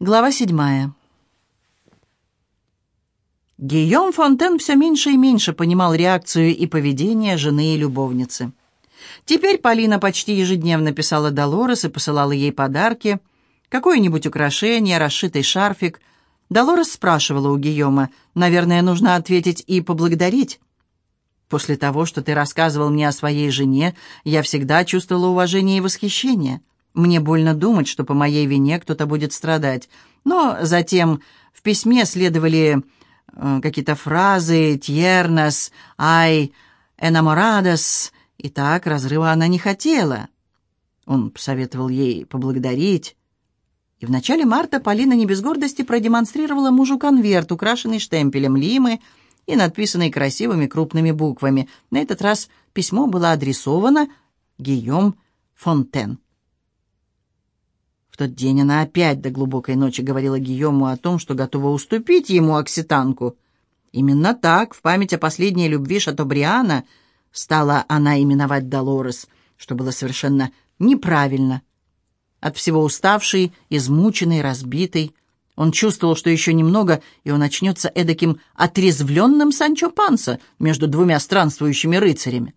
Глава седьмая. Гийом Фонтен все меньше и меньше понимал реакцию и поведение жены и любовницы. Теперь Полина почти ежедневно писала Долорес и посылала ей подарки, какое-нибудь украшение, расшитый шарфик. Долорес спрашивала у Гийома, «Наверное, нужно ответить и поблагодарить». «После того, что ты рассказывал мне о своей жене, я всегда чувствовала уважение и восхищение». Мне больно думать, что по моей вине кто-то будет страдать. Но затем в письме следовали э, какие-то фразы «тьернос», «ай», «энаморадос», и так разрыва она не хотела. Он посоветовал ей поблагодарить. И в начале марта Полина не без гордости продемонстрировала мужу конверт, украшенный штемпелем Лимы и надписанный красивыми крупными буквами. На этот раз письмо было адресовано Гийом Фонтен тот день она опять до глубокой ночи говорила Гийому о том, что готова уступить ему окситанку. Именно так, в память о последней любви Шатобриана, стала она именовать Долорес, что было совершенно неправильно. От всего уставший, измученный, разбитый, он чувствовал, что еще немного, и он очнется эдаким отрезвленным Санчо Панса между двумя странствующими рыцарями.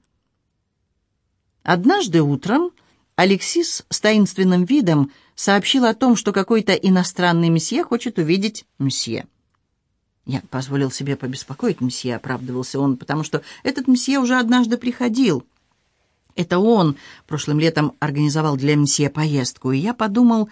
Однажды утром Алексис с таинственным видом сообщил о том, что какой-то иностранный месье хочет увидеть месье. «Я позволил себе побеспокоить месье», — оправдывался он, «потому что этот месье уже однажды приходил. Это он прошлым летом организовал для месье поездку, и я подумал...»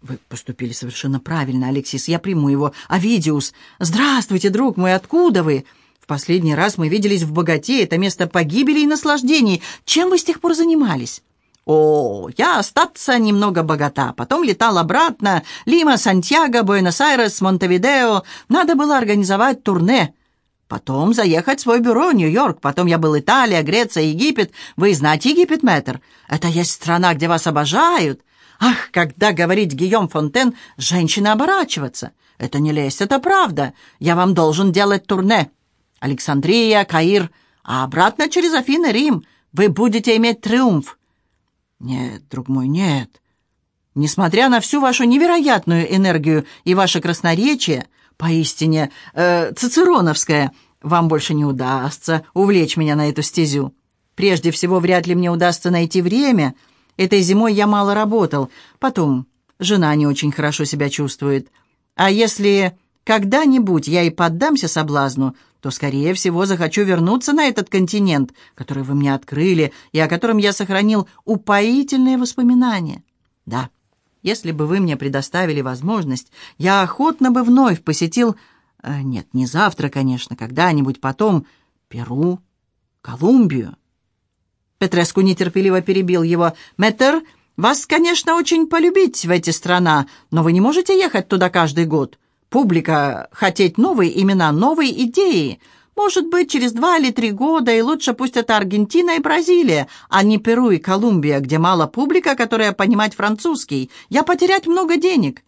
«Вы поступили совершенно правильно, Алексис, я приму его. Авидиус! Здравствуйте, друг мой, откуда вы?» «В последний раз мы виделись в Богате, это место погибели и наслаждений. Чем вы с тех пор занимались?» О, я остаться немного богата. Потом летал обратно. Лима, Сантьяго, Буэнос-Айрес, Монтевидео. Надо было организовать турне. Потом заехать в свой бюро, Нью-Йорк. Потом я был Италия, Греция, Египет. Вы знаете Египет, мэтр? Это есть страна, где вас обожают. Ах, когда говорить Гийом Фонтен, женщины оборачиваться. Это не лезть, это правда. Я вам должен делать турне. Александрия, Каир, а обратно через Афины, Рим. Вы будете иметь триумф. «Нет, друг мой, нет. Несмотря на всю вашу невероятную энергию и ваше красноречие, поистине э, цицероновское, вам больше не удастся увлечь меня на эту стезю. Прежде всего, вряд ли мне удастся найти время. Этой зимой я мало работал. Потом, жена не очень хорошо себя чувствует. А если когда-нибудь я и поддамся соблазну, то, скорее всего, захочу вернуться на этот континент, который вы мне открыли и о котором я сохранил упоительные воспоминания. Да, если бы вы мне предоставили возможность, я охотно бы вновь посетил... Э, нет, не завтра, конечно, когда-нибудь потом Перу, Колумбию. Петреску нетерпеливо перебил его. «Мэтр, вас, конечно, очень полюбить в эти страна, но вы не можете ехать туда каждый год. Публика хотеть новые имена, новые идеи. Может быть, через два или три года, и лучше пусть это Аргентина и Бразилия, а не Перу и Колумбия, где мало публика, которая понимать французский. Я потерять много денег».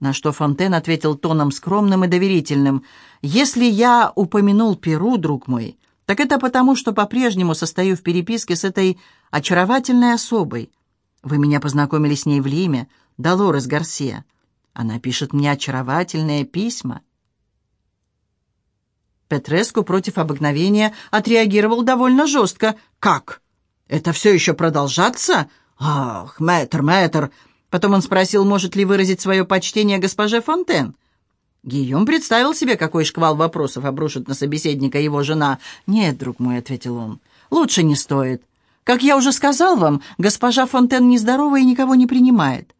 На что Фонтен ответил тоном скромным и доверительным. «Если я упомянул Перу, друг мой, так это потому, что по-прежнему состою в переписке с этой очаровательной особой. Вы меня познакомили с ней в Лиме, Долорес Гарсия. Она пишет мне очаровательные письма. Петреску против обыкновения отреагировал довольно жестко. «Как? Это все еще продолжаться? Ах, мэтр, мэтр!» Потом он спросил, может ли выразить свое почтение госпоже Фонтен. Гийом представил себе, какой шквал вопросов обрушит на собеседника его жена. «Нет, друг мой», — ответил он, — «лучше не стоит. Как я уже сказал вам, госпожа Фонтен нездорова и никого не принимает.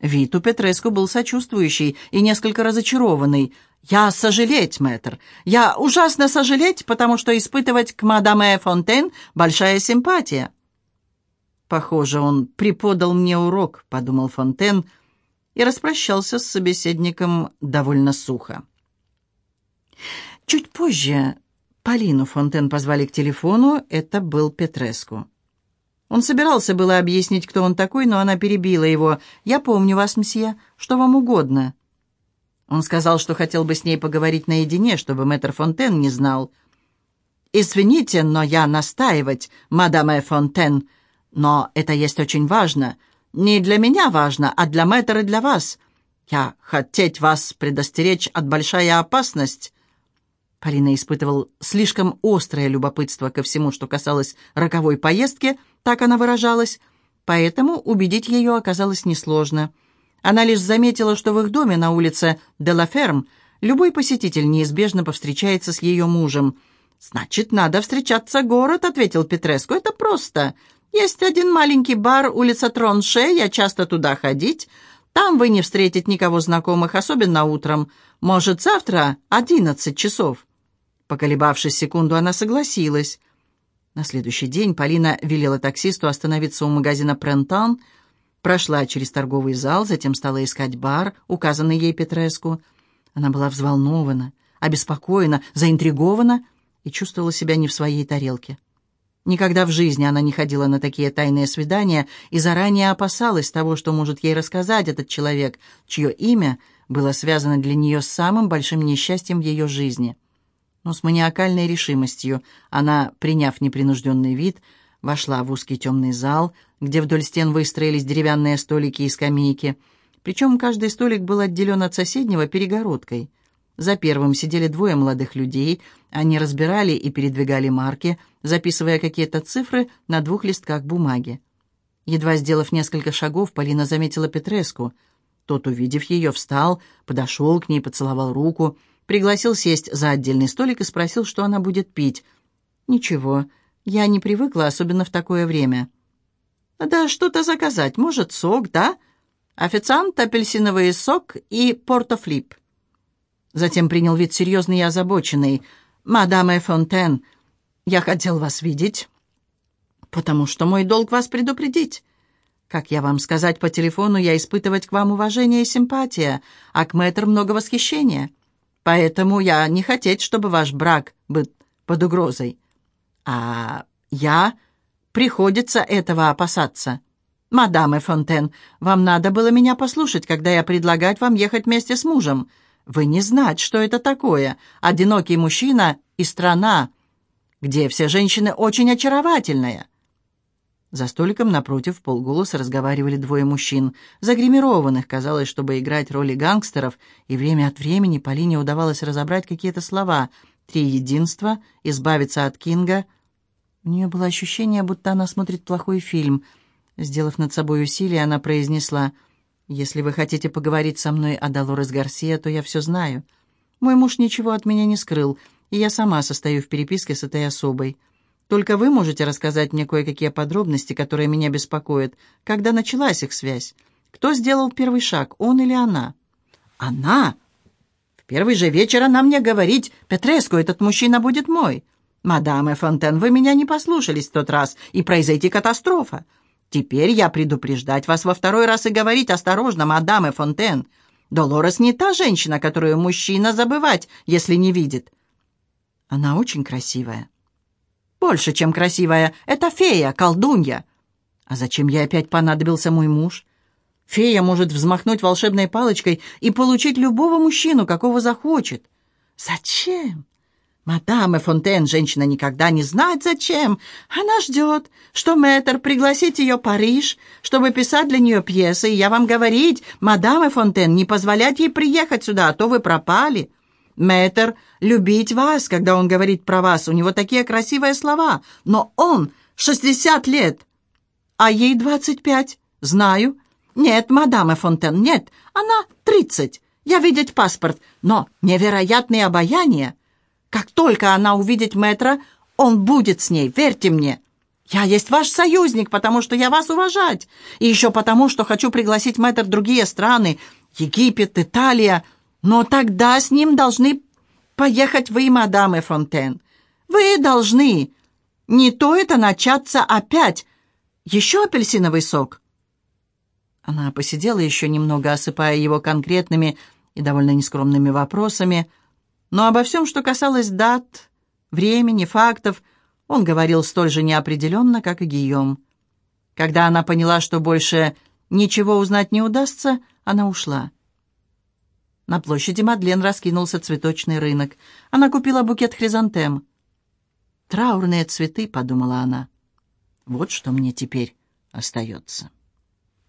Вид у Петреску был сочувствующий и несколько разочарованный. «Я сожалеть, мэтр. Я ужасно сожалеть, потому что испытывать к мадаме Фонтен большая симпатия». «Похоже, он преподал мне урок», — подумал Фонтен и распрощался с собеседником довольно сухо. Чуть позже Полину Фонтен позвали к телефону, это был Петреску. Он собирался было объяснить, кто он такой, но она перебила его. «Я помню вас, мсье. Что вам угодно?» Он сказал, что хотел бы с ней поговорить наедине, чтобы мэтр Фонтен не знал. «Извините, но я настаивать, мадаме Фонтен. Но это есть очень важно. Не для меня важно, а для мэтра и для вас. Я хотеть вас предостеречь от большая опасность». Полина испытывал слишком острое любопытство ко всему, что касалось роковой поездки, так она выражалась, поэтому убедить ее оказалось несложно. Она лишь заметила, что в их доме на улице Делаферм любой посетитель неизбежно повстречается с ее мужем. «Значит, надо встречаться город», — ответил Петреску. «Это просто. Есть один маленький бар, улица Тронше, я часто туда ходить. Там вы не встретите никого знакомых, особенно утром. Может, завтра одиннадцать часов». Поколебавшись секунду, она согласилась. На следующий день Полина велела таксисту остановиться у магазина «Прентан», прошла через торговый зал, затем стала искать бар, указанный ей Петреску. Она была взволнована, обеспокоена, заинтригована и чувствовала себя не в своей тарелке. Никогда в жизни она не ходила на такие тайные свидания и заранее опасалась того, что может ей рассказать этот человек, чье имя было связано для нее с самым большим несчастьем в ее жизни — но с маниакальной решимостью она, приняв непринужденный вид, вошла в узкий темный зал, где вдоль стен выстроились деревянные столики и скамейки. Причем каждый столик был отделен от соседнего перегородкой. За первым сидели двое молодых людей, они разбирали и передвигали марки, записывая какие-то цифры на двух листках бумаги. Едва сделав несколько шагов, Полина заметила Петреску. Тот, увидев ее, встал, подошел к ней, поцеловал руку — пригласил сесть за отдельный столик и спросил, что она будет пить. «Ничего, я не привыкла, особенно в такое время». «Да что-то заказать, может, сок, да? Официант, апельсиновый сок и портофлип». Затем принял вид серьезный и озабоченный. «Мадам Фонтен, я хотел вас видеть, потому что мой долг вас предупредить. Как я вам сказать по телефону, я испытывать к вам уважение и симпатия, а к мэтр много восхищения. Поэтому я не хотеть, чтобы ваш брак был под угрозой. А я... Приходится этого опасаться. Мадам Фонтен, вам надо было меня послушать, когда я предлагать вам ехать вместе с мужем. Вы не знать, что это такое. Одинокий мужчина и страна, где все женщины очень очаровательные. За столиком напротив полголоса разговаривали двое мужчин, загримированных, казалось, чтобы играть роли гангстеров, и время от времени Полине удавалось разобрать какие-то слова «Три единства», «Избавиться от Кинга». У нее было ощущение, будто она смотрит плохой фильм. Сделав над собой усилие, она произнесла «Если вы хотите поговорить со мной о Долорес Гарсия, то я все знаю. Мой муж ничего от меня не скрыл, и я сама состою в переписке с этой особой». Только вы можете рассказать мне кое-какие подробности, которые меня беспокоят. Когда началась их связь? Кто сделал первый шаг, он или она?» «Она?» «В первый же вечер она мне говорит, Петреску, этот мужчина будет мой». «Мадам Фонтен, вы меня не послушались в тот раз, и произойти катастрофа. Теперь я предупреждать вас во второй раз и говорить осторожно, мадам Фонтен. Долорес не та женщина, которую мужчина забывать, если не видит». «Она очень красивая». Больше, чем красивая. Это фея, колдунья. А зачем ей опять понадобился мой муж? Фея может взмахнуть волшебной палочкой и получить любого мужчину, какого захочет. Зачем? Мадам Эфонтен, женщина никогда не знает, зачем. Она ждет, что мэтр пригласит ее в Париж, чтобы писать для нее пьесы, и я вам говорить, мадам Эфонтен, не позволять ей приехать сюда, а то вы пропали. Мэтр любить вас, когда он говорит про вас. У него такие красивые слова. Но он шестьдесят лет, а ей двадцать пять. Знаю. Нет, мадам Фонтен, нет. Она тридцать. Я видеть паспорт, но невероятное обаяние. Как только она увидит мэтра, он будет с ней, верьте мне. Я есть ваш союзник, потому что я вас уважать. И еще потому, что хочу пригласить мэтр другие страны. Египет, Италия. Но тогда с ним должны поехать вы, мадам Фонтен. Вы должны. Не то это начаться опять. Еще апельсиновый сок?» Она посидела еще немного, осыпая его конкретными и довольно нескромными вопросами, но обо всем, что касалось дат, времени, фактов, он говорил столь же неопределенно, как и Гийом. Когда она поняла, что больше ничего узнать не удастся, она ушла. На площади Мадлен раскинулся цветочный рынок. Она купила букет хризантем. «Траурные цветы», — подумала она. «Вот что мне теперь остается».